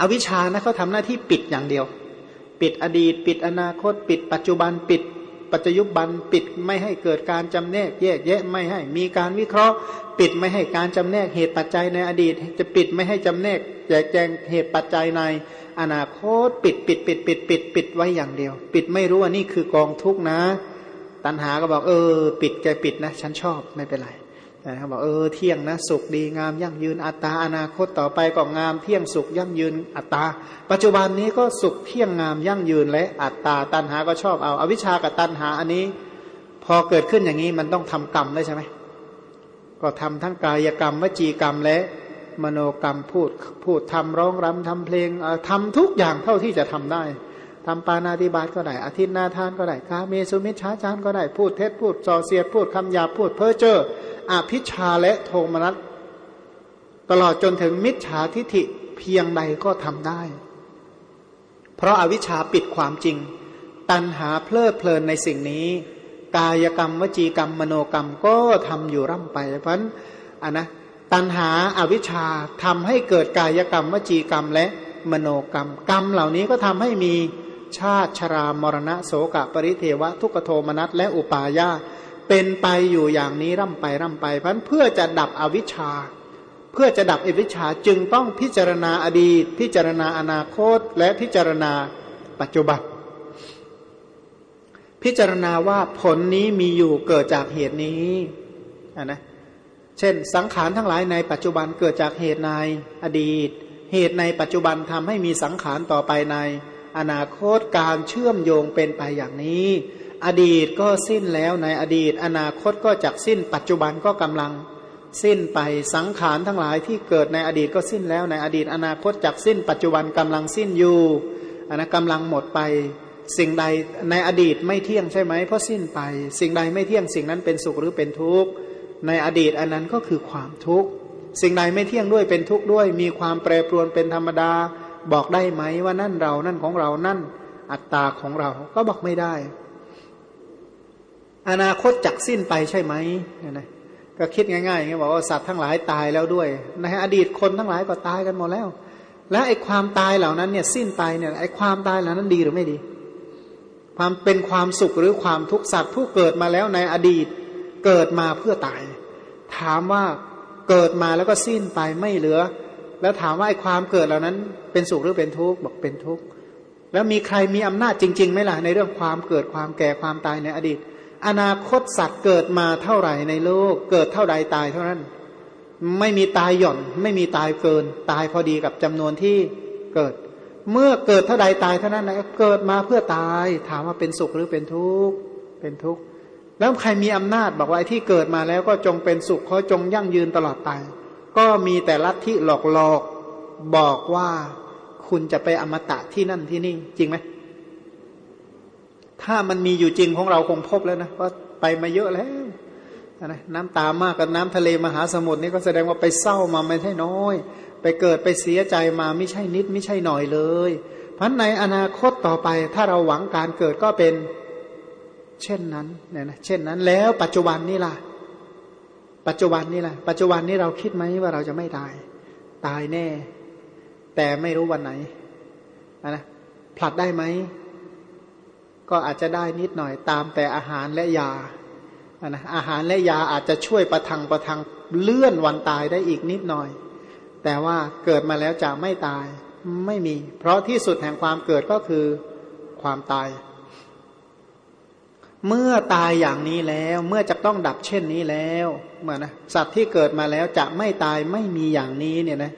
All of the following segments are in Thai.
อวิชชานะเขาทำหน้าที่ปิดอย่างเดียว ปิดอดีต ปิดอนาคต ปิดปัจจุบันปิด ปัจจุบันปิดไม่ให้เกิดการจำแนกแยกแยะไม่ให้ มีการวิเคราะห์ ปิดไม่ให้การจำแนกเหตุปัจจัยในอดีต จะปิดไม่ให้จำแนกแจกแจงเหตุปัจจัยใน อนาคต ปิดปิดปิดปิดปิดปิดไว้อย่างเดียว ปิดไม่รู้ว่านี่คือกองทุกนะ ตัณหาก็บอกเออ ปิดแกปิดนะ ฉันชอบไม่เป็นไร เขาบอกเออเที่ยงนะสุขดีงามยั่งยืนอัตตาอนาคตต่อไปก็งามเที่ยงสุขยั่งยืนอัตตา ปัจจุบันนี้ก็สุขเที่ยงงามยั่งยืนและอัตตาตัณหาก็ชอบเอาอวิชากับตัณหาอันนี้ พอเกิดขึ้นอย่างนี้มันต้องทำกรรมได้ใช่ไหมก็ทำทั้งกายกรรมวจีกรรมและมโนกรรมพูดพูดทำร้องรำทำเพลงทำทุกอย่างเท่าที่จะทำได้ ทำปานาติบาตก็ได้อาทิตย์นาทานก็ได้คาเมสุมิชฌาจารก็ได้พูดเท็จพูดส่อเสียดพูดคำหยาพูดเพ้อเจ้ออภิชาและโทมนัสตลอดจนถึงมิจฉาทิฐิเพียงใดก็ทำได้ เพราะอาวิชชาปิดความจริง ตัณหาเพลิดเพลินในสิ่งนี้ กายกรรมวจีกรรมมโนกรรมก็ทำอยู่ร่ำไปเพราะนั้นอะนะตัณหาอาวิชชาทำให้เกิดกายกรรมวจีกรรมและมโนกรรม กรรมเหล่านี้ก็ทำให้มี ชาติชรามรณะโสกะปริเทวะ ทุกโทมนัสและอุปาญาเป็นไปอยู่อย่างนี้ร่ำไปร่ำไปเพราะเพื่อจะดับอวิชชา เพื่อจะดับอวิชชาจึงต้องพิจารณาอดีต พิจารณาอนาคต และพิจารณาปัจจุบัน พิจารณาว่าผลนี้มีอยู่เกิดจากเหตุนี้นะเช่น สังขารทั้งหลายในปัจจุบันเกิดจากเหตุในอดีต เหตุในปัจจุบันทำให้มีสังขารต่อไปใน อนาคตการเชื่อมโยงเป็นไปอย่างนี้ อดีตก็สิ้นแล้วในอดีต อนาคตก็จักสิ้น ปัจจุบันก็กำลังสิ้นไปสังขารทั้งหลายที่เกิดในอดีตก็สิ้นแล้วในอดีต อนาคตจักสิ้น ปัจจุบันกำลังสิ้นอยู่อันนะกำลังหมดไป สิ่งใดในอดีตไม่เที่ยงใช่ไหมเพราะสิ้นไป สิ่งใดไม่เที่ยงสิ่งนั้นเป็นสุขหรือเป็นทุกข์ในอดีตอันนั้นก็คือความทุกข์สิ่งใดไม่เที่ยงด้วยเป็นทุกข์ด้วย มีความแปรปรวนเป็นธรรมดา บอกได้ไหมว่านั่นเรา นั่นของเรา นั่นอัตตาของเรา ก็บอกไม่ได้ อนาคตจักสิ้นไปใช่ไหมเนี่ยนะก็คิดง่ายๆอย่างนี้บอกว่าสัตว์ทั้งหลายตายแล้วด้วย ในอดีตคนทั้งหลายก็ตายกันหมดแล้ว และไอ้ความตายเหล่านั้นเนี่ยสิ้นไปเนี่ยไอ้ความตายเหล่านั้นดีหรือไม่ดี ความเป็นความสุขหรือความทุกข์สัตว์ผู้เกิดมาแล้วในอดีตเกิดมาเพื่อตาย ถามว่าเกิดมาแล้วก็สิ้นไปไม่เหลือ แล้วถามว่าไอ้ความเกิดเหล่านั้น เป็นสุขหรือเป็นทุกข์บอกเป็นทุกข์แล้วมีใครมีอำนาจจริงๆไหมล่ะในเรื่องความเกิดความแก่ความตายในอดีต อนาคตสัตว์เกิดมาเท่าไหร่ในโลก เกิดเท่าใดตายเท่านั้น ไม่มีตายหย่อน ไม่มีตายเกิน ตายพอดีกับจำนวนที่เกิด เมื่อเกิดเท่าใดตายเท่านั้นนะเกิดมาเพื่อตาย ถามว่าเป็นสุขหรือเป็นทุกข์เป็นทุกข์แล้วใครมีอำนาจบอกว่าที่เกิดมาแล้วก็จงเป็นสุขเขาจงยั่งยืนตลอดไป ก็มีแต่ลัทธิหลอกหลอกบอกว่าคุณจะไปอมตะที่นั่นที่นี่ จริงไหมถ้ามันมีอยู่จริงของเราคงพบแล้วนะว่าไปมาเยอะแล้วนะน้ำตามากกับน้ำทะเลมหาสมุทรนี่ก็แสดงว่าไปเศร้ามาไม่ใช่น้อย ไปเกิดไปเสียใจมาไม่ใช่นิดไม่ใช่หน่อยเลยเพราะในอนาคตต่อไปถ้าเราหวังการเกิดก็เป็น เช่นนั้นเนี่ยนะเช่นนั้นแล้วปัจจุบันนี่ล่ะ ปัจจุบันนี่แหละปัจจุบันนี้เราคิดไหมว่าเราจะไม่ตาย ตายแน่ แต่ไม่รู้วันไหนนะผลัดได้ไหมก็อาจจะได้นิดหน่อยตามแต่อาหารและยานะอาหารและยาอาจจะช่วยประทังประทังเลื่อนวันตายได้อีกนิดหน่อย แต่ว่าเกิดมาแล้วจะไม่ตายไม่มี เพราะที่สุดแห่งความเกิดก็คือความตาย เมื่อตายอย่างนี้แล้วเมื่อจะต้องดับเช่นนี้แล้วเหมือนนะสัตว์ที่เกิดมาแล้วจะไม่ตายไม่มีอย่างนี้เนี่ยนะ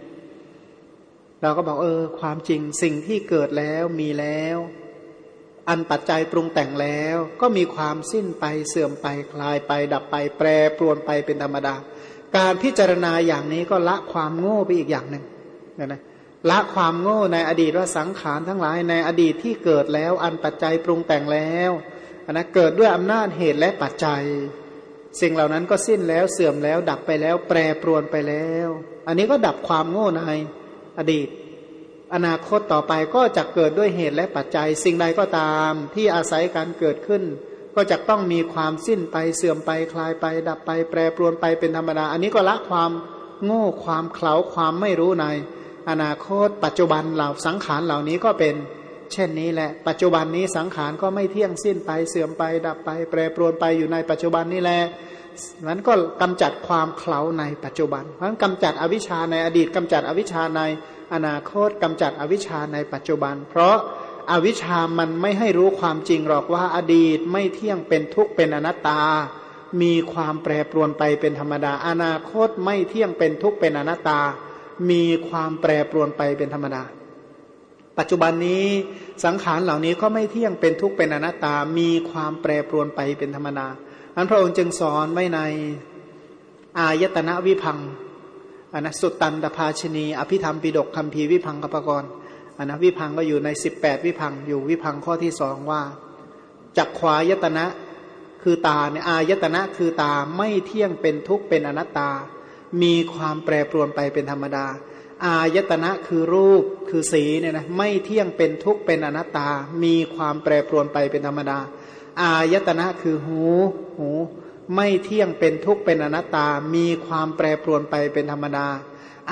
เราก็บอกเออ ความจริงสิ่งที่เกิดแล้วมีแล้ว อันปัจจัยปรุงแต่งแล้ว ก็มีความสิ้นไปเสื่อมไปคลายไป ดับไป แปรปรวนไปเป็นธรรมดา การพิจารณาอย่างนี้ก็ละความโง่ไปอีกอย่างหนึ่งนะนะละความโง่ในอดีตว่าสังขารทั้งหลายในอดีตที่เกิดแล้ว อันปัจจัยปรุงแต่งแล้ว นะเกิดด้วยอำนาจเหตุและปัจจัย สิ่งเหล่านั้นก็สิ้นแล้วเสื่อมแล้ว ดับไปแล้ว แปรปรวนไปแล้ว อันนี้ก็ดับความโง่ในอดีต อนาคตต่อไปก็จะเกิดด้วยเหตุและปัจจัย สิ่งใดก็ตามที่อาศัยการเกิดขึ้น ก็จะต้องมีความสิ้นไปเสื่อมไปคลายไป ดับไป แปรปรวนไปเป็นธรรมดา อันนี้ก็ละความโง่ความเขลาความไม่รู้ใน อนาคตปัจจุบันเหล่าสังขารเหล่านี้ก็เป็น เช่นนี้แหละ ปัจจุบันนี้สังขารก็ไม่เที่ยงสิ้นไปเสื่อมไปดับไป แปรปรวนไปอยู่ในปัจจุบันนี่แหละนั้นก็กำจัดความเคลาในปัจจุบันเพราะกำจัดอวิชชาในอดีตกำจัดอวิชชาในอนาคตกำจัดอวิชชาในปัจจุบัน เพราะอวิชชามันไม่ให้รู้ความจริงหรอกว่าอดีตไม่เที่ยงเป็นทุกข์เป็นอนัตตา มีความแปรปรวนไปเป็นธรรมดา อนาคตไม่เที่ยงเป็นทุกข์เป็นอนัตตา มีความแปรปรวนไปเป็นธรรมดา ปัจจุบันนี้สังขารเหล่านี้ก็ไม่เที่ยงเป็นทุกข์เป็นอนัตตา มีความแปรปรวนไปเป็นธรรมดาอันพระองค์จึงสอนไว้ในอายตนะวิพังอันนะสุตตันตภาชนีอภิธรรมปิดกคำพีวิพังกปกรณ์อันนะวิพังก็อยู่ในสิบแปดวิพังอยู่วิพังข้อที่สองว่าจักขวายตนะคือตาเนี่ยอายตนะคือตาไม่เที่ยงเป็นทุกข์เป็นอนัตตา มีความแปรปรวนไปเป็นธรรมดา อายตนะคือรูปคือสีเนี่ยนะไม่เที่ยงเป็นทุกข์เป็นอนัตตา มีความแปรปรวนไปเป็นธรรมดา อายตนะคือหูหู ไม่เที่ยงเป็นทุกข์เป็นอนัตตา มีความแปรปรวนไปเป็นธรรมดา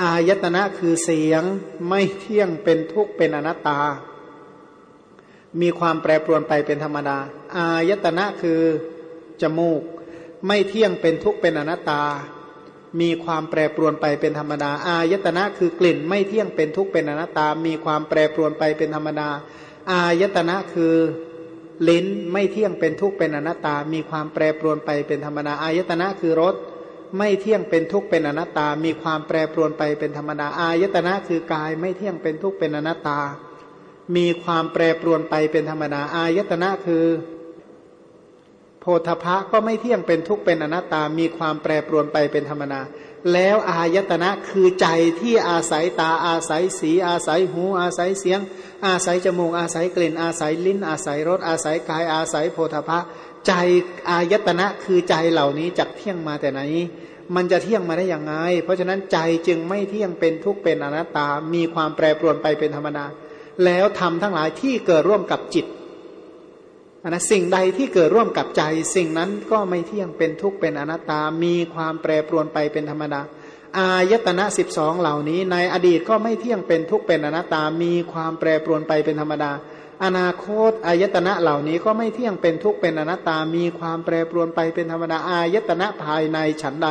อายตนะคือเสียง ไม่เที่ยงเป็นทุกข์เป็นอนัตตา มีความแปรปรวนไปเป็นธรรมดา อายตนะคือจมูก ไม่เที่ยงเป็นทุกข์เป็นอนัตตา มีความแปรปรวนไปเป็นธรรมดา อายตนะคือกลิ่นไม่เที่ยงเป็นทุกข์เป็นอนัตตา มีความแปรปรวนไปเป็นธรรมดา อายตนะคือลิ้นไม่เที่ยงเป็นทุกข์เป็นอนัตตา มีความแปรปรวนไปเป็นธรรมดา อายตนะคือรสไม่เที่ยงเป็นทุกข์เป็นอนัตตา มีความแปรปรวนไปเป็นธรรมดา อายตนะคือกายไม่เที่ยงเป็นทุกข์เป็นอนัตตา มีความแปรปรวนไปเป็นธรรมดา อายตนะคือ โพธพะก็ไม่เที่ยงเป็นทุกข์เป็นอนัตตา มีความแปรปรวนไปเป็นธรรมดาแล้วอายตนะคือใจที่อาศัยตาอาศัยสี อาศัยหู อาศัยเสียง อาศัยจมูก อาศัยกลิ่น อาศัยลิ้น อาศัยรส อาศัยกาย อาศัยโพธพะ ใจอายตนะคือใจเหล่านี้จักเที่ยงมาแต่ไหน มันจะเที่ยงมาได้อย่างไง เพราะฉะนั้นใจจึงไม่เที่ยงเป็นทุกข์เป็นอนัตตา มีความแปรปรวนไปเป็นธรรมดาแล้วทำทั้งหลายที่เกิดร่วมกับจิต นะสิ่งใดที่เกิดร่วมกับใจ สิ่งนั้นก็ไม่เที่ยงเป็นทุกข์เป็นอนัตตา มีความแปรปรวนไปเป็นธรรมดา อายตนะสิบสองเหล่านี้ ในอดีตก็ไม่เที่ยงเป็นทุกข์เป็นอนัตตา มีความแปรปรวนไปเป็นธรรมดา อนาคตอายตนะเหล่านี้ก็ไม่เที่ยงเป็นทุกข์เป็นอนัตตา มีความแปรปรวนไปเป็นธรรมดา อายตนะภายในฉันใด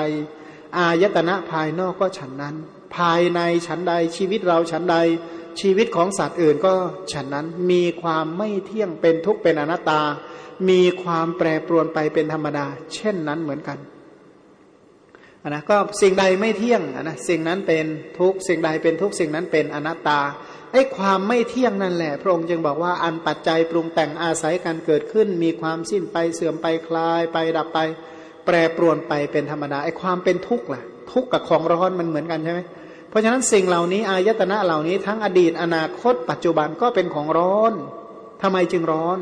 อายตนะภายนอกก็ฉันนั้น ภายในฉันใดชีวิตเราฉันใด ชีวิตของสัตว์อื่นก็ฉันนั้นมีความไม่เที่ยงเป็นทุกข์เป็นอนัตตา มีความแปรปรวนไปเป็นธรรมดา เช่นนั้นเหมือนกันนะก็สิ่งใดไม่เที่ยงนะสิ่งนั้นเป็นทุกสิ่งใดเป็นทุกสิ่งนั้นเป็นอนัตตาไอ้ความไม่เที่ยงนั่นแหละ พระองค์จึงบอกว่าอันปัจจัยปรุงแต่งอาศัยการเกิดขึ้น มีความสิ้นไปเสื่อมไปคลายไปดับไป แปรปรวนไปเป็นธรรมดาไอ้ความเป็นทุกข์ล่ะ ทุกข์กับของร้อนมันเหมือนกันใช่ไหม เพราะฉะนั้นสิ่งเหล่านี้อายตนะเหล่านี้ทั้งอดีตอนาคต ปัจจุบันก็เป็นของร้อนทำไมจึงร้อน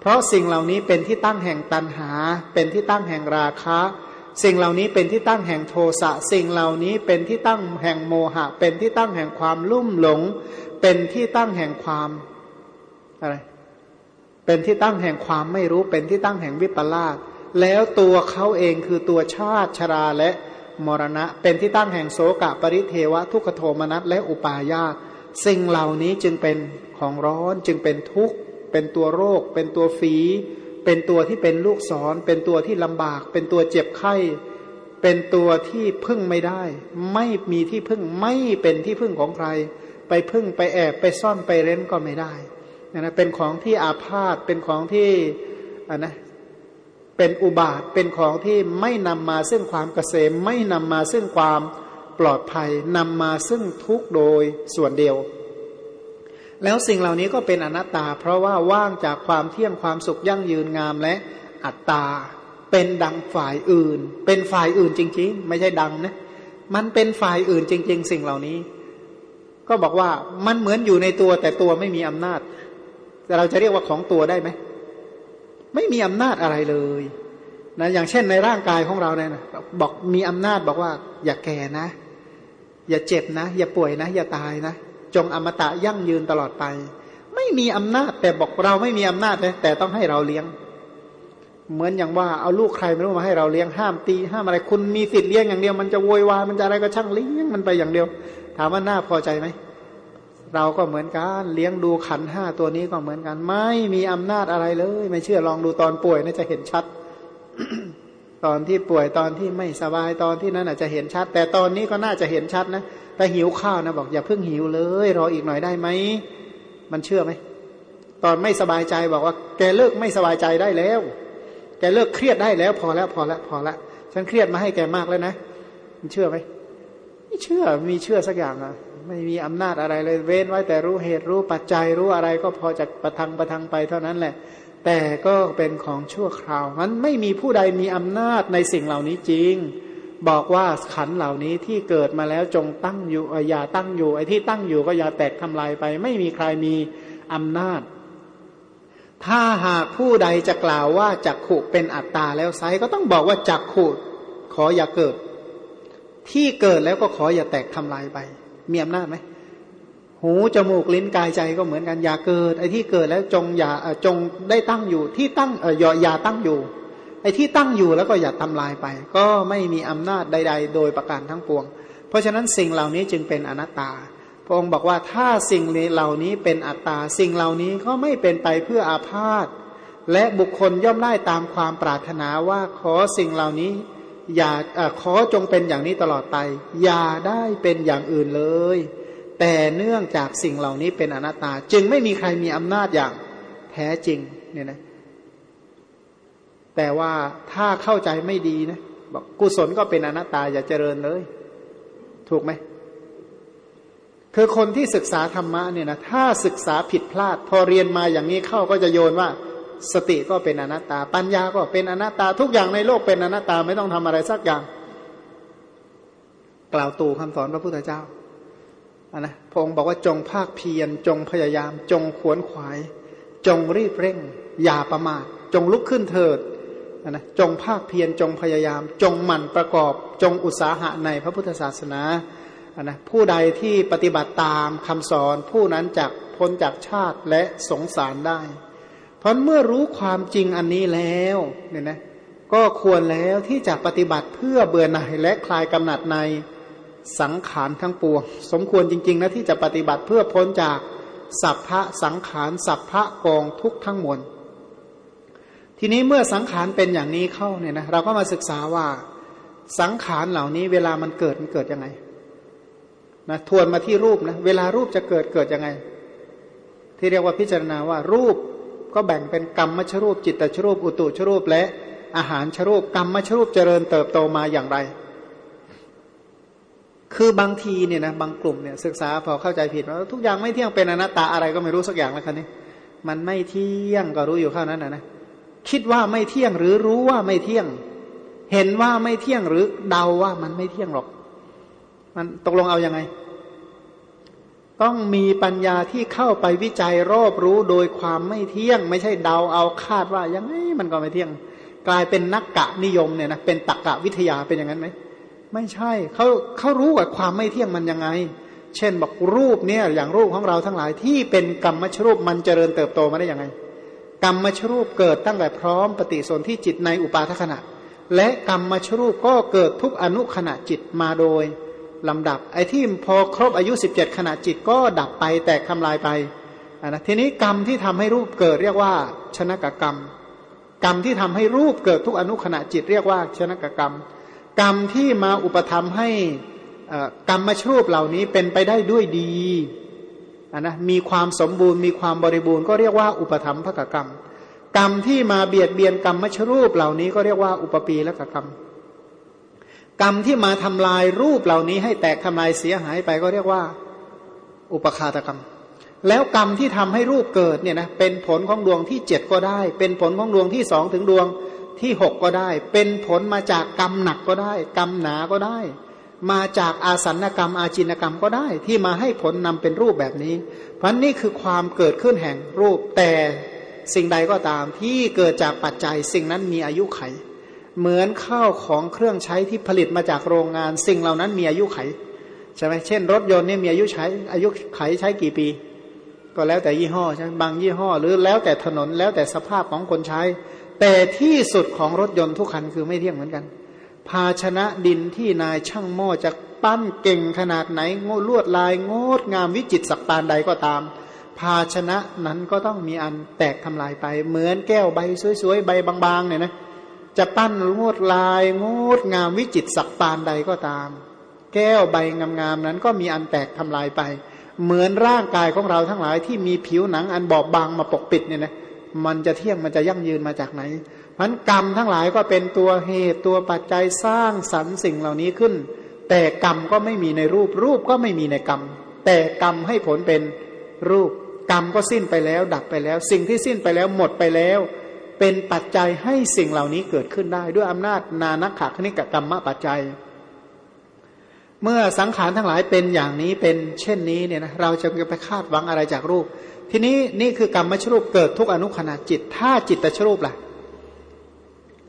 เพราะสิ่งเหล่านี้เป็นที่ตั้งแห่งตันหา เป็นที่ตั้งแห่งราคะ สิ่งเหล่านี้เป็นที่ตั้งแห่งโทสะสิ่งเหล่านี้เป็นที่ตั้งแห่งโมหะ เป็นที่ตั้งแห่งความลุ่มหลง เป็นที่ตั้งแห่งความอะไรเป็นที่ตั้งแห่งความไม่รู้เป็นที่ตั้งแห่งวิปลาสแล้วตัวเขาเองคือตัวชาติชราและ มรณะ เป็นที่ตั้งแห่งโสกะปริเทวะทุกขโทมนัสและอุปาญาตสิ่งเหล่านี้จึงเป็นของร้อนจึงเป็นทุกข์ เป็นตัวโรค เป็นตัวฝี เป็นตัวที่เป็นลูกศร เป็นตัวที่ลำบาก เป็นตัวเจ็บไข้ เป็นตัวที่พึ่งไม่ได้ ไม่มีที่พึ่งไม่เป็นที่พึ่งของใคร ไปพึ่งไปแอบไปซ่อนไปเร้นก็ไม่ได้นะเป็นของที่อาพาธเป็นของที่อ่านะ เป็นอุบาทเป็นของที่ไม่นำมาซึ่งความเกษม ไม่นำมาซึ่งความปลอดภัยนำมาซึ่งทุกโดยส่วนเดียว แล้วสิ่งเหล่านี้ก็เป็นอนัตตา เพราะว่าว่างจากความเที่ยงความสุขยั่งยืนงามและอัตตา เป็นดังฝ่ายอื่น เป็นฝ่ายอื่นจริง ๆ ไม่ใช่ดังนะมันเป็นฝ่ายอื่นจริง ๆ สิ่งเหล่านี้ ก็บอกว่ามันเหมือนอยู่ในตัวแต่ตัวไม่มีอำนาจแต่เราจะเรียกว่าของตัวได้ไหม ไม่มีอำนาจอะไรเลยนะอย่างเช่นในร่างกายของเราเนี่ยนะบอกมีอำนาจบอกว่า อย่าแก่นะ อย่าเจ็บนะ อย่าป่วยนะ อย่าตายนะ จงอมตะยั่งยืนตลอดไป ไม่มีอำนาจแต่บอกเราไม่มีอำนาจเลยแต่ต้องให้เราเลี้ยง เหมือนอย่างว่าเอาลูกใครไม่รู้มาให้เราเลี้ยงห้ามตีห้ามอะไรคุณมีสิทธิ์เลี้ยงอย่างเดียวมันจะโวยวายมันจะอะไรก็ช่างเลี้ยงมันไปอย่างเดียว ถามว่าน่าพอใจไหม เราก็เหมือนกัน เลี้ยงดูขันห้าตัวนี้ก็เหมือนกัน ไม่มีอำนาจอะไรเลย ไม่เชื่อลองดูตอนป่วยน่าจะเห็นชัด ตอนที่ป่วยตอนที่ไม่สบายตอนที่นั้นอาจจะเห็นชัด แต่ตอนนี้ก็น่าจะเห็นชัดนะแต่หิวข้าวนะบอกอย่าเพิ่งหิวเลยรออีกหน่อยได้ไหมมันเชื่อไหมตอนไม่สบายใจบอกว่า แกเลิกไม่สบายใจได้แล้ว แกเลิกเครียดได้แล้ว พอแล้วพอแล้วพอแล้วฉันเครียดมาให้แกมากแล้วนะมันเชื่อไหมไม่เชื่อมีเชื่อสักอย่างอะ ไม่มีอำนาจอะไรเลยเว้นไว้แต่รู้เหตุรู้ปัจจัยรู้อะไรก็พอจะประทังประทังไปเท่านั้นแหละ แต่ก็เป็นของชั่วคราว มันไม่มีผู้ใดมีอำนาจในสิ่งเหล่านี้จริง บอกว่าขันเหล่านี้ที่เกิดมาแล้วจงตั้งอยู่อย่าตั้งอยู่ไอ้ที่ตั้งอยู่ก็อย่าแตกทำลายไป ไม่มีใครมีอำนาจ ถ้าหากผู้ใดจะกล่าวว่าจักขุเป็นอัตตาแล้วไซก็ต้องบอกว่าจักขุขออย่าเกิด ที่เกิดแล้วก็ขออย่าแตกทำลายไป มีอำนาจไหมหูจมูกลิ้นกายใจก็เหมือนกันอย่าเกิด ไอ้ที่เกิดแล้วจงอย่าจงได้ตั้งอยู่ ที่ตั้งเอออย่าตั้งอยู่ ไอ้ที่ตั้งอยู่แล้วก็อย่าทำลายไป ก็ไม่มีอำนาจใด ๆ โดยประการทั้งปวง เพราะฉะนั้นสิ่งเหล่านี้จึงเป็นอนัตตาพระองค์บอกว่าถ้าสิ่งเหล่านี้เป็นอัตตา สิ่งเหล่านี้ก็ไม่เป็นไปเพื่ออาพาธและบุคคลย่อมได้ตามความปรารถนาว่าขอสิ่งเหล่านี้ อย่าขอจงเป็นอย่างนี้ตลอดไป อย่าได้เป็นอย่างอื่นเลย แต่เนื่องจากสิ่งเหล่านี้เป็นอนัตตา จึงไม่มีใครมีอำนาจอย่างแท้จริงเนี่ยนะแต่ว่าถ้าเข้าใจไม่ดีนะบอกกุศลก็เป็นอนัตตาอย่าเจริญเลย ถูกไหมคือคนที่ศึกษาธรรมะเนี่ยนะถ้าศึกษาผิดพลาด พอเรียนมาอย่างนี้เข้าก็จะโยนว่า สติก็เป็นอนัตตา ปัญญาก็เป็นอนัตตาทุกอย่างในโลกเป็นอนัตตาไม่ต้องทำอะไรสักอย่าง กล่าวตู่คำสอนพระพุทธเจ้าอันนะพงค์บอกว่าจงภาคเพียรจงพยายาม จงขวนขวาย จงรีบเร่ง อย่าประมาทจงลุกขึ้นเถิดนนะจงภาคเพียรจงพยายาม จงหมั่นประกอบ จงอุตสาหะในพระพุทธศาสนาอันนะผู้ใดที่ปฏิบัติตามคำสอนผู้นั้นจะพ้นจากชาติและสงสารได้ ราะเมื่อรู้ความจริงอันนี้แล้วเนี่ยนะก็ควรแล้วที่จะปฏิบัติเพื่อเบื่อหน่ายและคลายกำหนัดในสังขารทั้งปวง สมควรจริง ๆ นะที่จะปฏิบัติเพื่อพ้นจากสัพพะสังขารสัพพะกองทุกทั้งมวลทีนี้เมื่อสังขารเป็นอย่างนี้เข้าเนี่ยนะเราก็มาศึกษาว่าสังขารเหล่านี้เวลามันเกิดมันเกิดยังไงนะทวนมาที่รูปนะเวลารูปจะเกิดเกิดยังไง ที่เรียกว่าพิจารณาว่ารูป ก็แบ่งเป็นกรรมมชรูปจิตตชรูปอุตุชรูปและอาหารชรูปกรรมมชรูปเจริญเติบโตมาอย่างไร คือบางทีเนี่ยนะบางกลุ่มเนี่ยศึกษาพอเข้าใจผิดว่าทุกอย่างไม่เที่ยงเป็นอนัตตาอะไรก็ไม่รู้สักอย่างแล้วคันนี้มันไม่เที่ยงก็รู้อยู่ข้านั้นนะนะคิดว่าไม่เที่ยงหรือรู้ว่าไม่เที่ยง เห็นว่าไม่เที่ยงหรือเดาว่ามันไม่เที่ยงหรอก มันตกลงเอาอยัางไง ต้องมีปัญญาที่เข้าไปวิจัยรอบรู้โดยความไม่เที่ยง ไม่ใช่เดาเอาคาดว่ายังไงมันก็ไม่เที่ยง กลายเป็นนักกะนิยมเนี่ยนะเป็นตรกกะวิทยาเป็นอย่างนั้นไหมไม่ใช่เขาเขารู้ว่าความไม่เที่ยงมันยังไง เช่นบอกรูปเนี่ยอย่างรูปของเราทั้งหลายที่เป็นกรรมชรูปมันเจริญเติบโตมาได้ยังไง กรรมชรูปเกิดตั้งแต่พร้อมปฏิสนธิจิตในอุปาทขณะ และกรรมชรูปก็เกิดทุกอนุขณะจิตมาโดย ลำดับ ไอ้ที่พอครบอายุ 17 ขณะจิตก็ดับไปแตกทำลายไปนะทีนี้กรรมที่ทำให้รูปเกิดเรียกว่า ชนะกกรรม กรรมที่ทำให้รูปเกิดทุกอนุขณะจิตเรียกว่า ชนะกกรรม กรรมที่มาอุปธรรมให้กรรมมชรูปเหล่านี้เป็นไปได้ด้วยดีนะมีความสมบูรณ์มีความบริบูรณ์ก็เรียกว่าอุปธรรมภกกรรม กรรมที่มาเบียดเบียนกรรมมชรูปเหล่านี้ก็เรียกว่าอุปปีและกกรรม กรรมที่มาทำลายรูปเหล่านี้ให้แตกทำลายเสียหายไปก็เรียกว่า อุปคาตกรรม แล้วกรรมที่ทำให้รูปเกิดเนี่ยนะเป็นผลของดวงที่เจ็ดก็ได้ เป็นผลของดวงที่สองถึงดวงที่หกก็ได้ เป็นผลมาจากกรรมหนักก็ได้ กรรมหนาก็ได้ มาจากอาสันกรรม อาจินกรรมก็ได้ ที่มาให้ผลนำเป็นรูปแบบนี้ เพราะนี่คือความเกิดขึ้นแห่งรูปแต่สิ่งใดก็ตามที่เกิดจากปัจจัยสิ่งนั้นมีอายุไข เหมือนข้าวของเครื่องใช้ที่ผลิตมาจากโรงงาน สิ่งเหล่านั้นมีอายุไขใช่ไหมเช่น รถยนต์นี่มีอายุใช้อายุไขใช้กี่ปี ก็แล้วแต่ยี่ห้อใช่ไหมบางยี่ห้อ หรือแล้วแต่ถนนแล้วแต่สภาพของคนใช้ แต่ที่สุดของรถยนต์ทุกคันคือไม่เที่ยงเหมือนกัน ภาชนะดินที่นายช่างหม้อจะปั้นเก่งขนาดไหนงลวดลายงดงามวิจิตรสักปานใดก็ตาม ภาชนะนั้นก็ต้องมีอันแตกทำลายไป เหมือนแก้วใบสวยๆใบบางๆเนี่ยนะ จะปั้นงดลายงดงามวิจิตสักปานใดก็ตาม แก้วใบงามๆนั้นก็มีอันแตกทำลายไป เหมือนร่างกายของเราทั้งหลายที่มีผิวหนังอันบอบบางมาปกปิดเนี่ยนะมันจะเที่ยงมันจะยั่งยืนมาจากไหนมันกรรมทั้งหลายก็เป็นตัวเหตุตัวปัจจัยสร้างสรรค์สิ่งเหล่านี้ขึ้น แต่กรรมก็ไม่มีในรูปรูปก็ไม่มีในกรรม แต่กรรมให้ผลเป็นรูป กรรมก็สิ้นไปแล้ว ดับไปแล้ว สิ่งที่สิ้นไปแล้วหมดไปแล้ว เป็นปัจจัยให้สิ่งเหล่านี้เกิดขึ้นได้ ด้วยอำนาจนานักขะคณิกกรรมปัจจัย เมื่อสังขารทั้งหลายเป็นอย่างนี้เป็นเช่นนี้เนี่ยนะเราจะไปคาดหวังอะไรจากรูป ทีนี้นี่คือกรรมมชรูปเกิดทุกอนุขณะจิต ถ้าจิตตชรูปล่ะ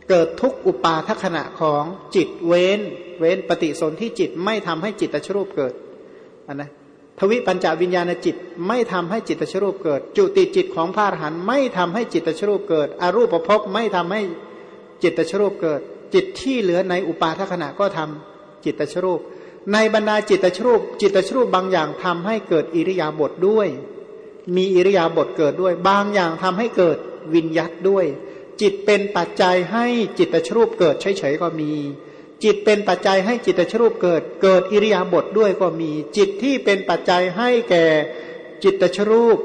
เกิดทุกอุปาทขณะของจิตเว้น เว้นปฏิสนธิจิตไม่ทำให้จิตตชรูปเกิดนนะ ทวิปัญจวิญญาณจิตไม่ทำให้จิตตชรูปเกิด จุติจิตของพระอรหันต์ไม่ทำให้จิตตชรูปเกิด อรูปภพไม่ทำให้จิตตชรูปเกิด จิตที่เหลือในอุปาทขณะก็ทำจิตตชรูป ในบรรดาจิตตชรูป จิตตชรูปบางอย่างทำให้เกิดอิริยาบถด้วย มีอิริยาบถเกิดด้วย บางอย่างทำให้เกิดวิญยัตด้วย จิตเป็นปัจจัยให้จิตตชรูปเกิดเฉยๆก็มี จิตเป็นปัจจัยให้จิตตชรูปเกิด เกิดอิริยาบถด้วยก็มี จิตที่เป็นปัจจัยให้แก่จิตตชรูป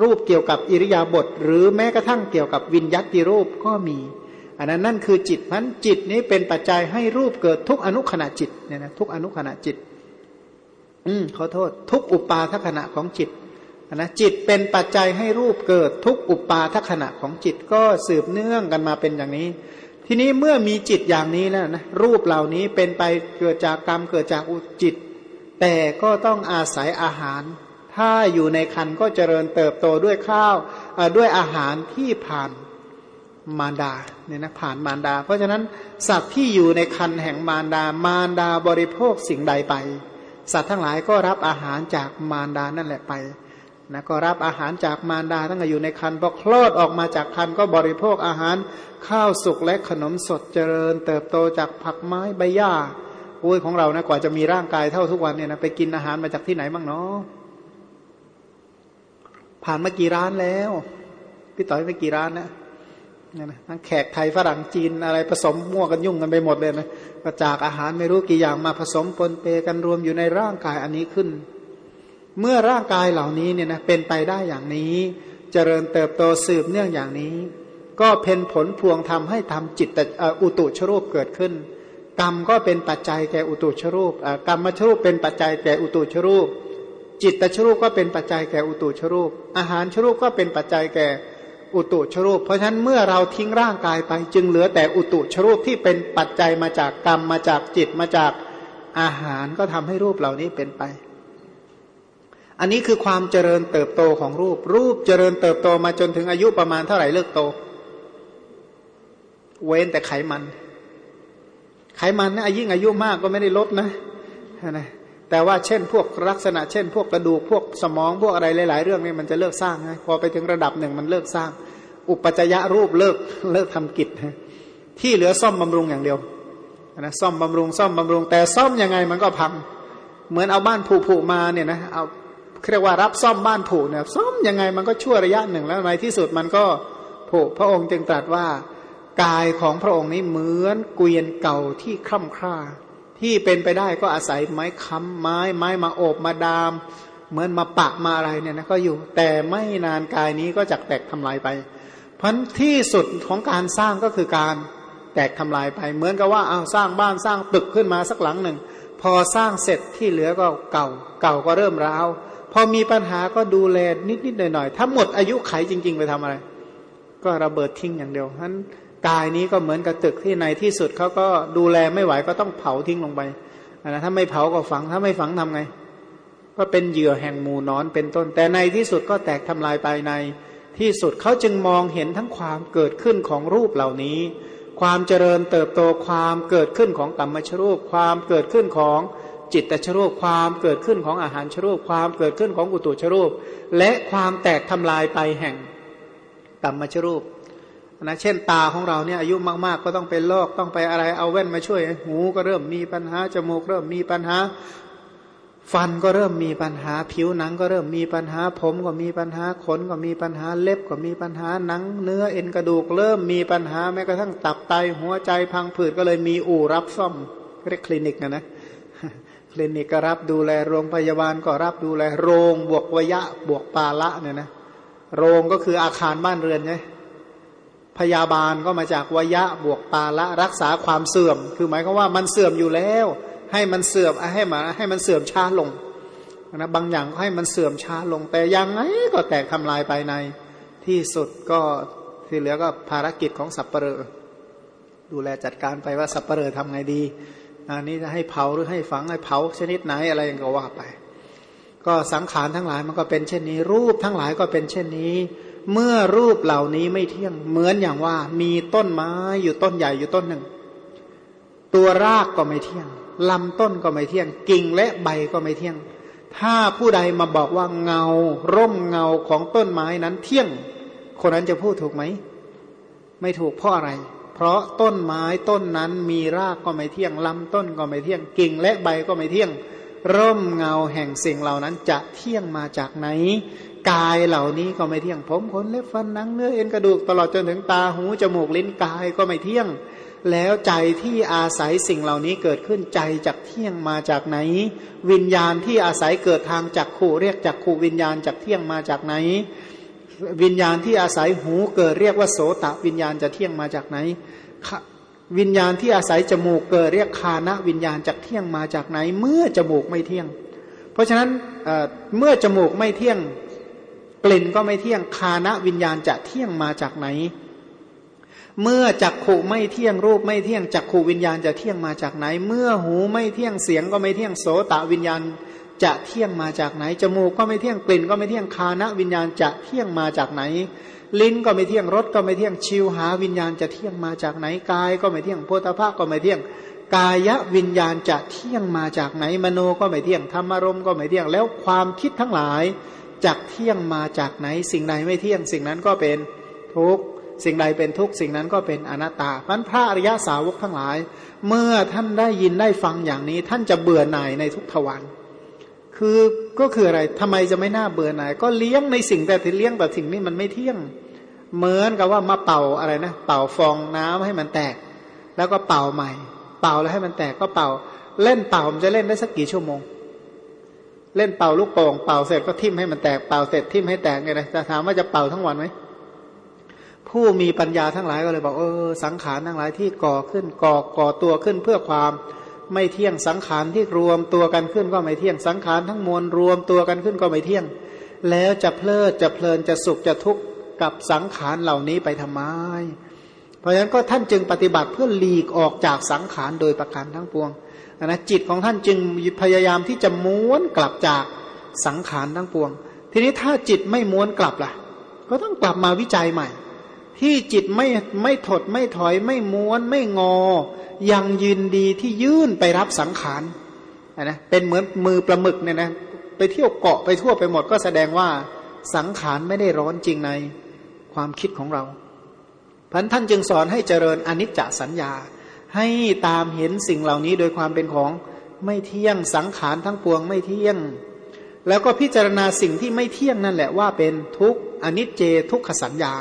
รูปเกี่ยวกับอิริยาบถหรือแม้กระทั่งเกี่ยวกับวิญญัติรูปก็มีอันนั้นนั่นคือจิตพันจิตนี้เป็นปัจจัยให้รูปเกิดทุกอนุขณะจิตเนี่ยนะทุกอนุขณะจิต อืมขอโทษ ทุกอุปาทขณะของจิตนะจิตเป็นปัจจัยให้รูปเกิดทุกอุปาทขณะของจิตก็สืบเนื่องกันมาเป็นอย่างนี้ ทีนี้เมื่อมีจิตอย่างนี้แล้วนะรูปเหล่านี้เป็นไปเกิดจากกรรมเกิดจากอุจิต แต่ก็ต้องอาศัยอาหาร ถ้าอยู่ในคันก็เจริญเติบโตด้วยข้าวด้วยอาหารที่ผ่านมารดาเนี่ยนะผ่านมารดา เพราะฉะนั้นสัตว์ที่อยู่ในคันแห่งมารดามารดาบริโภคสิ่งใดไป สัตว์ทั้งหลายก็รับอาหารจากมารดานั่นแหละไป นะก็รับอาหารจากมารดาตั้งแต่อยู่ในคันพอคลอดออกมาจากคันก็บริโภคอาหารข้าวสุกและขนมสดเจริญ เติบโตจากผักไม้ใบหญ้าโอ้ยของเรานะกว่าจะมีร่างกายเท่าทุกวันเนี่ยนะไปกินอาหารมาจากที่ไหนบ้างเนาะผ่านมากี่ร้านแล้วพี่ต่อยไปกี่ร้านนะเนี่ยนะทั้งแขกไทยฝรั่งจีนอะไรผสมมั่วกันยุ่งกันไปหมดเลยนะกระจากอาหารไม่รู้กี่อย่างมาผสมปนเปกันรวมอยู่ในร่างกายอันนี้ขึ้น เมื่อร่างกายเหล่านี้เนี่ยนะเป็นไปได้อย่างนี้ เจริญเติบโตสืบเนื่องอย่างนี้ ก็เป็นผลพวงทำให้ทำจิตอุตุชรูปเกิดขึ้น กรรมก็เป็นปัจจัยแก่อุตุชรูปกรรมชรูปเป็นปัจจัยแก่อุตุชรูป จิตตชรูปก็เป็นปัจจัยแก่อุตุชรูป อาหารชรูปก็เป็นปัจจัยแก่อุตุชรูป เพราะฉะนั้นเมื่อเราทิ้งร่างกายไปจึงเหลือแต่อุตุชรูปที่เป็นปัจจัยมาจากกรรมมาจากจิตมาจากอาหารก็ทำให้รูปเหล่านี้เป็นไป อันนี้คือความเจริญเติบโตของรูป รูปเจริญเติบโตมาจนถึงอายุประมาณเท่าไหร่เลิกโต เว้นแต่ไขมัน ไขมันนะยิ่งอายุมากก็ไม่ได้ลดนะนะแต่ว่าเช่นพวกลักษณะ เช่น พวกกระดูกพวกสมองพวกอะไรหลาย ๆ เรื่องนี่มันจะเลิกสร้างนะพอไปถึงระดับหนึ่งมันเลิกสร้าง อุปจยะรูปเลิกเลิกทำกิจที่เหลือซ่อมบำรุงอย่างเดียวนะซ่อมบำรุงซ่อมบำรุง แต่ซ่อมยังไงมันก็พัง เหมือนเอาบ้านผุๆมาเนี่ยนะเอา เรียกว่ารับซ่อมบ้านผุเนี่ยซ่อมยังไงมันก็ชั่วระยะหนึ่งแล้วในที่สุดมันก็ผุพระองค์จึงตรัสว่ากายของพระองค์นี้เหมือนเกวียนเก่าที่คล่ำคร่าที่เป็นไปได้ก็อาศัยไม้ค้ำไม้ไม้มาโอบมาดาม เหมือนมาปะมาอะไรเนี่ยนะก็อยู่ แต่ไม่นานกายนี้ก็จะแตกทำลายไป เพราะที่สุดของการสร้างก็คือการแตกทำลายไป เหมือนกับว่าเอาสร้างบ้านสร้างตึกขึ้นมาสักหลังหนึ่ง พอสร้างเสร็จที่เหลือก็เก่า เก่าก็เริ่มร้าว อมีปัญหาก็ดูแลนิดๆหน่อยๆถ้าหมดอายุไขจริง ๆ ไปทำอะไร ก็ระเบิดทิ้งอย่างเดียวฉะนั้นกายนี้ก็เหมือนกับตึกที่ในที่สุดเขาก็ดูแลไม่ไหวก็ต้องเผาทิ้งลงไปนะถ้าไม่เผาก็ฝังถ้าไม่ฝังทำไง ก็เป็นเหยื่อแห่งหมูนอนเป็นต้น แต่ในที่สุดก็แตกทำลายไปในที่สุดเขาจึงมองเห็นทั้งความเกิดขึ้นของรูปเหล่านี้ ความเจริญเติบโตความเกิดขึ้นของกรรมชรูป ความเกิดขึ้นของ จิตตชรูปความเกิดขึ้นของอาหารชรูปความเกิดขึ้นของอุตุชรูป และความแตกทำลายไปแห่งกรรมชรูปนะเช่นตาของเราเนี่ยอายุมากๆ ก็ต้องเป็นโรคต้องไปอะไรเอาแว่นมาช่วย หูก็เริ่มมีปัญหาจมูกเริ่มมีปัญหา ฟันก็เริ่มมีปัญหา ผิวหนังก็เริ่มมีปัญหา ผมก็มีปัญหาขนก็มีปัญหาเล็บก็มีปัญหาหนัง เนื้อเอ็นกระดูกเริ่มมีปัญหาแม้กระทั่งตับไตหัวใจพังผืดก็เลยมีอู่รับซ่อมเรียกคลินิกนะนะ ลินิกก็รับดูแลโรงพยาบาลก็รับดูแลโรงบวกวยะบวกปาละเนี่ยนะโรงก็คืออาคารบ้านเรือนไงพยาบาลก็มาจากวยะบวกปาละรักษาความเสื่อม คือหมายความว่ามันเสื่อมอยู่แล้ว ให้มันเสื่อมให้มาให้มันเสื่อมช้าลงนะบางอย่างก็ให้มันเสื่อมช้าลงแต่ยังไงก็แตกทำลายไปในที่สุดก็ที่เหลือก็ภารกิจของสัปเหร่อดูแลจัดการไปว่าสัปเหร่อทำไงดี อันนี้จะให้เผาหรือให้ฝังให้เผาชนิดไหนอะไรก็ว่าไป ก็สังขารทั้งหลายมันก็เป็นเช่นนี้ รูปทั้งหลายก็เป็นเช่นนี้ เมื่อรูปเหล่านี้ไม่เที่ยงเหมือนอย่างว่า มีต้นไม้อยู่ต้นใหญ่อยู่ต้นหนึ่ง ตัวรากก็ไม่เที่ยงลำต้นก็ไม่เที่ยง กิ่งและใบก็ไม่เที่ยง ถ้าผู้ใดมาบอกว่าเงา ร่มเงาของต้นไม้นั้นเที่ยง คนนั้นจะพูดถูกไหม ไม่ถูกเพราะอะไร เพราะต้นไม้ต้นนั้นมีรากก็ไม่เที่ยงลำต้นก็ไม่เที่ยงกิ่งและใบก็ไม่เที่ยง ร่มเงาแห่งสิ่งเหล่านั้นจะเที่ยงมาจากไหน กายเหล่านี้ก็ไม่เที่ยงผมขนเล็บฟันหนังเนื้อเอ็นกระดูกตลอดจนถึงตาหูจมูกลิ้นกายก็ไม่เที่ยง แล้วใจที่อาศัยสิ่งเหล่านี้เกิดขึ้นใจจากเที่ยงมาจากไหน วิญญาณที่อาศัยเกิดทางจักขู่เรียกจักขู่วิญญาณจากเที่ยงมาจากไหน วิญญาณที่อาศัยหูเกิดเรียกว่าโสตะวิญญาณจะเที่ยงมาจากไหน วิญญาณที่อาศัยจมูกเกิดเรียกคานะวิญญาณจากเที่ยงมาจากไหน เมื่อจมูกไม่เที่ยง เพราะฉะนั้นเมื่อจมูกไม่เที่ยงกลิ่นก็ไม่เที่ยงคานะวิญญาณจะเที่ยงมาจากไหน เมื่อจักขู่ไม่เที่ยงรูปไม่เที่ยงจักขู่วิญญาณจะเที่ยงมาจากไหน เมื่อหูไม่เที่ยงเสียงก็ไม่เที่ยงโสตวิญญาณ จะเที่ยงมาจากไหน จมูกก็ไม่เที่ยงกลิ่นก็ไม่เที่ยงคานะวิญญาณจะเที่ยงมาจากไหน ลิ้นก็ไม่เที่ยงรสก็ไม่เที่ยงชิวหาวิญญาณจะเที่ยงมาจากไหนกายก็ไม่เที่ยงโพธาภาก็ไม่เที่ยงกายวิญญาณจะเที่ยงมาจากไหนมโนก็ไม่เที่ยงธรรมารมก็ไม่เที่ยงแล้วความคิดทั้งหลายจากเที่ยงมาจากไหน สิ่งใดไม่เที่ยง สิ่งนั้นก็เป็นทุกสิ่งใดเป็นทุกสิ่งนั้นก็เป็นอนัตตาพันพระอริยาสาวกทั้งหลาย เมื่อท่านได้ยินได้ฟังอย่างนี้ ท่านจะเบื่อหน่ายในทุกทวัน คือก็คืออะไรทำไมจะไม่น่าเบื่อหน่าย ก็เลี้ยงในสิ่งแต่ที่เลี้ยงแต่สิ่งนี้มันไม่เที่ยง เหมือนกับว่ามาเป่าอะไรนะ เป่าฟองน้ำให้มันแตก แล้วก็เป่าใหม่ เป่าแล้วให้มันแตกก็เป่า เล่นเป่ามันจะเล่นได้สักกี่ชั่วโมง เล่นเป่าลูกโป่งเป่าเสร็จก็ทิ่มให้มันแตกเป่าเสร็จทิ่มให้แตกไงนะจะถามว่าจะเป่าทั้งวันไหมผู้มีปัญญาทั้งหลายก็เลยบอกเออสังขารทั้งหลายที่ก่อขึ้นก่อก่อตัวขึ้นเพื่อความ ไม่เที่ยงสังขารที่รวมตัวกันขึ้นก็ไม่เที่ยงสังขารทั้งมวลรวมตัวกันขึ้นก็ไม่เที่ยง แล้วจะเพลิดจะเพลินจะสุขจะทุกข์กับสังขารเหล่านี้ไปทำไม เพราะฉะนั้นก็ท่านจึงปฏิบัติเพื่อหลีกออกจากสังขารโดยประการทั้งปวงนะจิตของท่านจึงพยายามที่จะม้วนกลับจากสังขารทั้งปวง ทีนี้ถ้าจิตไม่ม้วนกลับล่ะ ก็ต้องกลับมาวิจัยใหม่ ที่จิตไม่ไม่ถดไม่ถอยไม่ม้วนไม่งอ ยังยืนดีที่ยื่นไปรับสังขารนะเป็นเหมือนมือปลาหมึกเนี่ยนะไปเที่ยวเกาะไปทั่วไปหมดก็แสดงว่าสังขารไม่ได้ร้อนจริงในความคิดของเราพันท่านจึงสอนให้เจริญอนิจจสัญญา ให้ตามเห็นสิ่งเหล่านี้โดยความเป็นของไม่เที่ยงสังขารทั้งปวงไม่เที่ยง แล้วก็พิจารณาสิ่งที่ไม่เที่ยงนั่นแหละว่าเป็นทุกอนิจเจทุกขสัญญา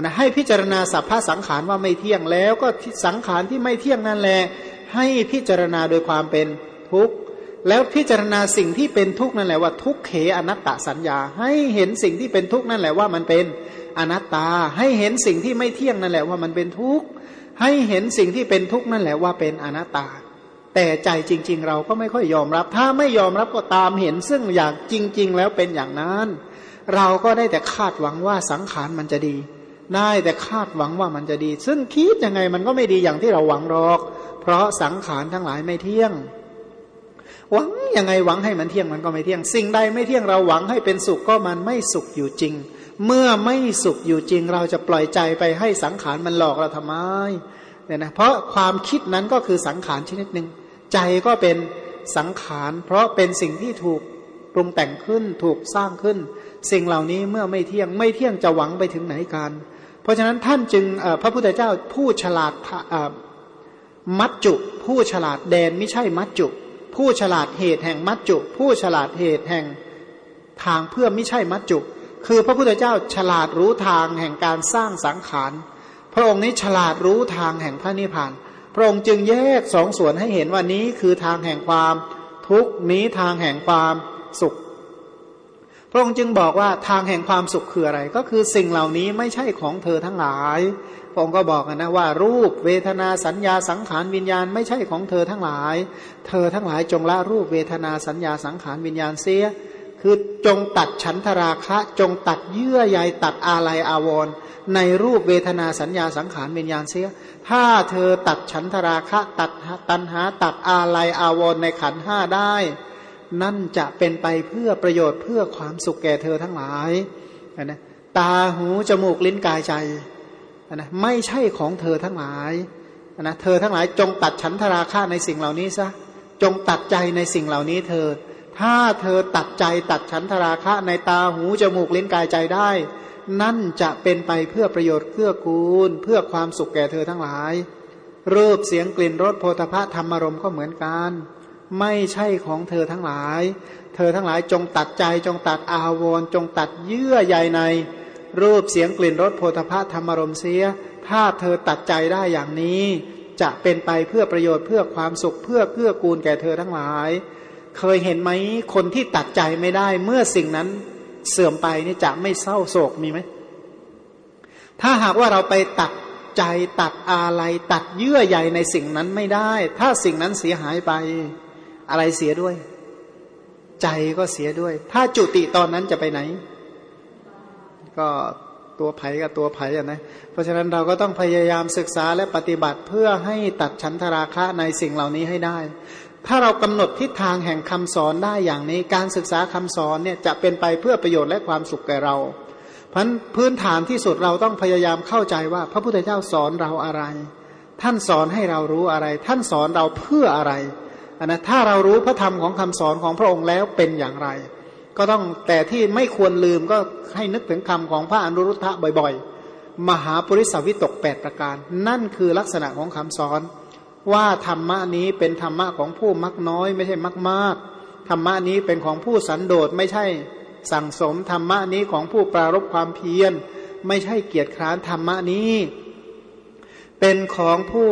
นนะให้พิจารณาสัพพะสังขารว่าไม่เที่ยงแล้วก็สังขารที่ไม่เที่ยงนั่นแหละให้พิจารณาโดยความเป็นทุกข์แล้วพิจารณาสิ่งที่เป็นทุกข์นั่นแหละว่าทุกเขอนัตตสัญญา ให้เห็นสิ่งที่เป็นทุกข์นั่นแหละว่ามันเป็นอนัตตา ให้เห็นสิ่งที่ไม่เที่ยงนั่นแหละว่ามันเป็นทุกข์ให้เห็นสิ่งที่เป็นทุกข์นั่นแหละว่าเป็นอนัตตา แต่ใจจริง ๆ เราก็ไม่ค่อยยอมรับ ถ้าไม่ยอมรับก็ตามเห็นซึ่งอย่ากจริง ๆ แล้วเป็นอย่างนั้น เราก็ได้แต่คาดหวังว่าสังขารมันจะดี ได้แต่คาดหวังว่ามันจะดี ซึ่งคิดยังไงมันก็ไม่ดีอย่างที่เราหวังหรอก เพราะสังขารทั้งหลายไม่เที่ยง หวังยังไงหวังให้มันเที่ยงมันก็ไม่เที่ยง สิ่งใดไม่เที่ยงเราหวังให้เป็นสุขก็มันไม่สุขอยู่จริง เมื่อไม่สุขอยู่จริง เราจะปล่อยใจไปให้สังขารมันหลอกเราทำไมเนี่ยนะเพราะความคิดนั้นก็คือสังขารชนิดหนึ่งใจก็เป็นสังขาร เพราะเป็นสิ่งที่ถูกปรุงแต่งขึ้นถูกสร้างขึ้น สิ่งเหล่านี้เมื่อไม่เที่ยงไม่เที่ยงจะหวังไปถึงไหนกัน เพราะฉะนั้นท่านจึงพระพุทธเจ้าผู้ฉลาดมัจจุ ผู้ฉลาดแดนไม่ใช่มัจจุ ผู้ฉลาดเหตุแห่งมัจจุ ผู้ฉลาดเหตุแห่งทางเพื่อไม่ใช่มัจจุ คือพระพุทธเจ้าฉลาดรู้ทางแห่งการสร้างสังขารพระองค์นี้ฉลาดรู้ทางแห่งพระนิพพานพระองค์จึงแยกสองส่วนให้เห็นว่านี้คือทางแห่งความทุกนี้ทางแห่งความสุข พระองค์จึงบอกว่าทางแห่งความสุขคืออะไร ก็คือสิ่งเหล่านี้ไม่ใช่ของเธอทั้งหลาย พระองค์ก็บอกนะว่า รูปเวทนาสัญญาสังขารวิญญาณไม่ใช่ของเธอทั้งหลาย เธอทั้งหลายจงละรูปเวทนาสัญญาสังขารวิญญาณเสีย คือจงตัดฉันทราคะ จงตัดเยื่อใยตัดอาลัยอาวรณ์ในรูปเวทนาสัญญาสังขารวิญญาณเสีย ถ้าเธอตัดฉันทราคะ ตัดตันหาตัดอาลัยอาวรณ์ในขันห้าได้ นั่นจะเป็นไปเพื่อประโยชน์เพื่อความสุขแก่เธอทั้งหลายนะตาหูจมูกลิ้นกายใจนะไม่ใช่ของเธอทั้งหลายนะเธอทั้งหลายจงตัดฉันทราคะในสิ่งเหล่านี้ซะจงตัดใจในสิ่งเหล่านี้เธอ ถ้าเธอตัดใจตัดฉันทราคะในตาหูจมูกลิ้นกายใจได้ นั่นจะเป็นไปเพื่อประโยชน์เพื่อกูล เพื่อความสุขแก่เธอทั้งหลาย รูปเสียงกลิ่นรสโพธพะธรรมารมก็เหมือนกัน ไม่ใช่ของเธอทั้งหลาย เธอทั้งหลายจงตัดใจจงตัดอาวรจงตัดเยื่อใยใน รูปเสียงกลิ่นรสโพธพธรรมรมเสีย ถ้าเธอตัดใจได้อย่างนี้ จะเป็นไปเพื่อประโยชน์เพื่อความสุขเพื่อเพื่อกูลแก่เธอทั้งหลาย เคยเห็นไหมคนที่ตัดใจไม่ได้เมื่อสิ่งนั้นเสื่อมไปนี่จะไม่เศร้าโศกมีไหมถ้าหากว่าเราไปตัดใจตัดอะไรตัดเยื่อใยในสิ่งนั้นไม่ได้ ถ้าสิ่งนั้นเสียหายไป อะไรเสียด้วย ใจก็เสียด้วย ถ้าจุติตอนนั้นจะไปไหน ก็ตัวไผ่กับตัวไผ่อะนะ เพราะฉะนั้นเราก็ต้องพยายามศึกษาและปฏิบัติเพื่อให้ตัดฉันทราคะในสิ่งเหล่านี้ให้ได้ ถ้าเรากำหนดทิศทางแห่งคำสอนได้อย่างนี้ การศึกษาคำสอนเนี่ยจะเป็นไปเพื่อประโยชน์และความสุขแก่เรา เพราะพื้นฐานที่สุดเราต้องพยายามเข้าใจว่า พระพุทธเจ้าสอนเราอะไร ท่านสอนให้เรารู้อะไร ท่านสอนเราเพื่ออะไร นะถ้าเรารู้พระธรรมของคำสอนของพระองค์แล้วเป็นอย่างไร ก็ต้องแต่ที่ไม่ควรลืมก็ให้นึกถึงคำของพระอนุรุทธะบ่อยๆ มหาปริสวิตกแปดประการ นั่นคือลักษณะของคำสอน ว่าธรรมะนี้เป็นธรรมะของผู้มักน้อย ไม่ใช่มักมากธรรมะนี้เป็นของผู้สันโดษไม่ใช่สั่งสมธรรมะนี้ของผู้ปรารบความเพียร ไม่ใช่เกียรติคร้านธรรมะนี้ เป็นของผู้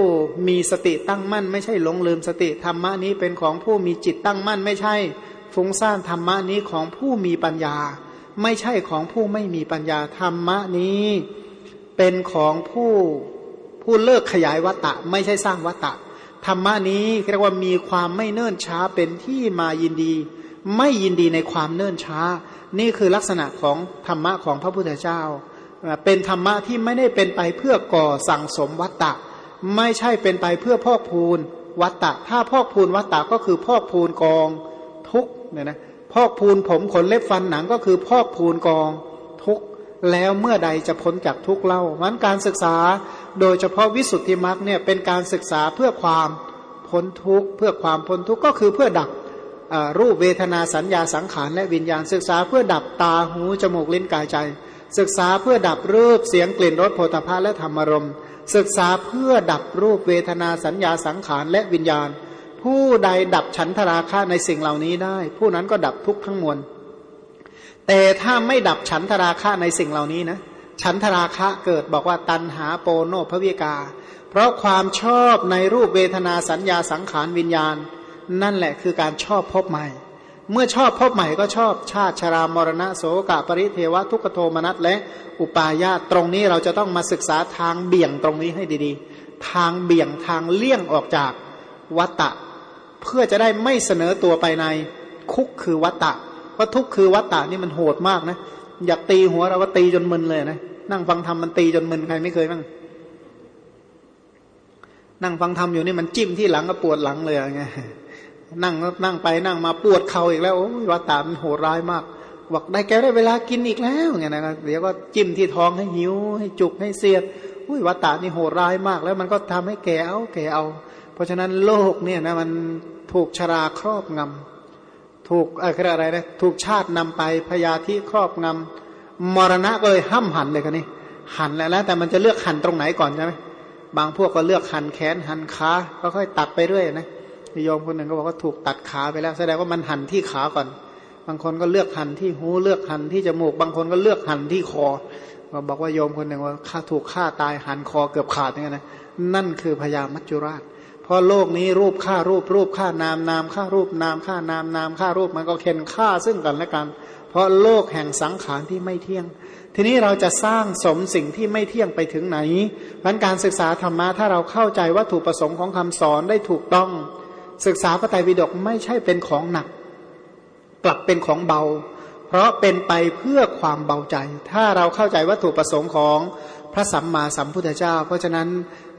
มีสติตั้งมั่น ไม่ใช่หลงลืมสติธรรมะนี้เป็นของผู้มีจิตตั้งมั่น ไม่ใช่ฟุ้งซ่านธรรมะนี้ของผู้มีปัญญา ไม่ใช่ของผู้ไม่มีปัญญาธรรมะนี้ เป็นของผู้ผู้เลิกขยายวัตตะ ไม่ใช่สร้างวัตตะธรรมะนี้เรียกว่ามีความไม่เนิ่นช้าเป็นที่มายินดี ไม่ยินดีในความเนิ่นช้า นี่คือลักษณะของธรรมะของพระพุทธเจ้า เป็นธรรมะที่ไม่ได้เป็นไปเพื่อก่อสั่งสมวัตตะ ไม่ใช่เป็นไปเพื่อพอกพูนวัตตะ ถ้าพอกพูนวัตตะก็คือพอกพูนกองทุกเนี่ยนะพอกพูนผมขนเล็บฟันหนังก็คือพอกพูนกองทุกแล้วเมื่อใดจะพ้นจากทุกเล่ามันการศึกษาโดยเฉพาะวิสุทธิมรรคเนี่ยเป็นการศึกษาเพื่อความพ้นทุกข์เพื่อความพ้นทุกข์ก็คือเพื่อดับรูปเวทนาสัญญาสังขารและวิญญาณศึกษาเพื่อดับตาหูจมูกลิ้นกายใจ ศึกษาเพื่อดับรูปเสียงกลิ่นรสโผฏฐะและธรรมรม ศึกษาเพื่อดับรูปเวทนาสัญญาสังขารและวิญญาณ ผู้ใดดับฉันทราคะในสิ่งเหล่านี้ได้ ผู้นั้นก็ดับทุกข์ทั้งมวลแต่ถ้าไม่ดับฉันทราคะในสิ่งเหล่านี้นะฉันทราคะเกิดบอกว่าตันหาโปโนพระวิกา เพราะความชอบในรูปเวทนาสัญญาสังขารวิญญาณ นั่นแหละคือการชอบพบใหม่ เมื่อชอบพบใหม่ก็ชอบชาติชรามรณะโสกะปริเทวะทุกโทมนัสและอุปาญาตรงนี้เราจะต้องมาศึกษาทางเบี่ยงตรงนี้ให้ดีๆ ทางเบี่ยงทางเลี่ยงออกจากวัตตะ เพื่อจะได้ไม่เสนอตัวไปในคุกคือวัตตะเพราะทุกคือวัตตะนี่มันโหดมากนะ อยากตีหัวเราก็ตีจนมึนเลยนะนั่งฟังธรรมมันตีจนมึนใครไม่เคยบ้างนั่งฟังธรรมอยู่นี่มันจิ้มที่หลังก็ปวดหลังเลยไง นั่งนั่งไปนั่งมาปวดเข่าอีกแล้วโอ้ยวัตตะมันโหดร้ายมากบอกได้แกได้เวลากินอีกแล้วไงนะเดี๋ยวก็จิ้มที่ท้องให้หิว ให้จุกให้เสียดอุ้ยวัตตะนี่โหดร้ายมาก แล้วมันก็ทำให้แกเอาแกเอา เพราะฉะนั้นโลกเนี่ยนะมันถูกชราครอบงำถูกอะไรนะถูกชาตินำไปพยาธิครอบงำมรณะก็เลยห้ำหันเลยกันนี่หั่นแล้วแล้วแต่มันจะเลือกหั่นตรงไหนก่อนใช่ไหมบางพวกก็เลือกหั่นแขนหั่นขาก็ค่อยตัดไปเรื่อยนะ โยมคนหนึ่งก็บอกว่าถูกตัดขาไปแล้ว แสดงว่ามันหั่นที่ขาก่อน บางคนก็เลือกหั่นที่หูเลือกหั่นที่จมูก บางคนก็เลือกหั่นที่คอบอกว่าโยมคนหนึ่งว่าฆ่าถูกฆ่าตายหั่นคอเกือบขาดเนี่ยนะนั่นคือพญามัจจุราชเพราะโลกนี้รูปฆ่ารูปรูปฆ่านามนามฆ่ารูปนามฆ่านามนามฆ่ารูปมันก็เข็นฆ่าซึ่งกันและกัน เพราะโลกแห่งสังขารที่ไม่เที่ยง ทีนี้เราจะสร้างสมสิ่งที่ไม่เที่ยงไปถึงไหนพันการศึกษาธรรมะถ้าเราเข้าใจวัตถุประสงค์ของคำสอนได้ถูกต้อง ศึกษาพระไตรปิฎกไม่ใช่เป็นของหนัก กลับเป็นของเบา เพราะเป็นไปเพื่อความเบาใจ ถ้าเราเข้าใจวัตถุประสงค์ของพระสัมมาสัมพุทธเจ้า เพราะฉะนั้น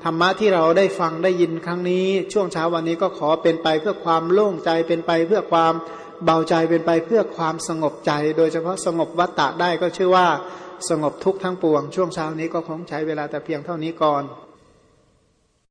ธรรมะที่เราได้ฟังได้ยินครั้งนี้ ช่วงเช้าวันนี้ก็ขอเป็นไปเพื่อความโล่งใจเป็นไปเพื่อความเบาใจเป็นไปเพื่อความสงบใจ โดยเฉพาะสงบวัตตะได้ก็ชื่อว่าสงบทุกข์ทั้งปวง ช่วงเช้านี้ก็คงใช้เวลาแต่เพียงเท่านี้ก่อน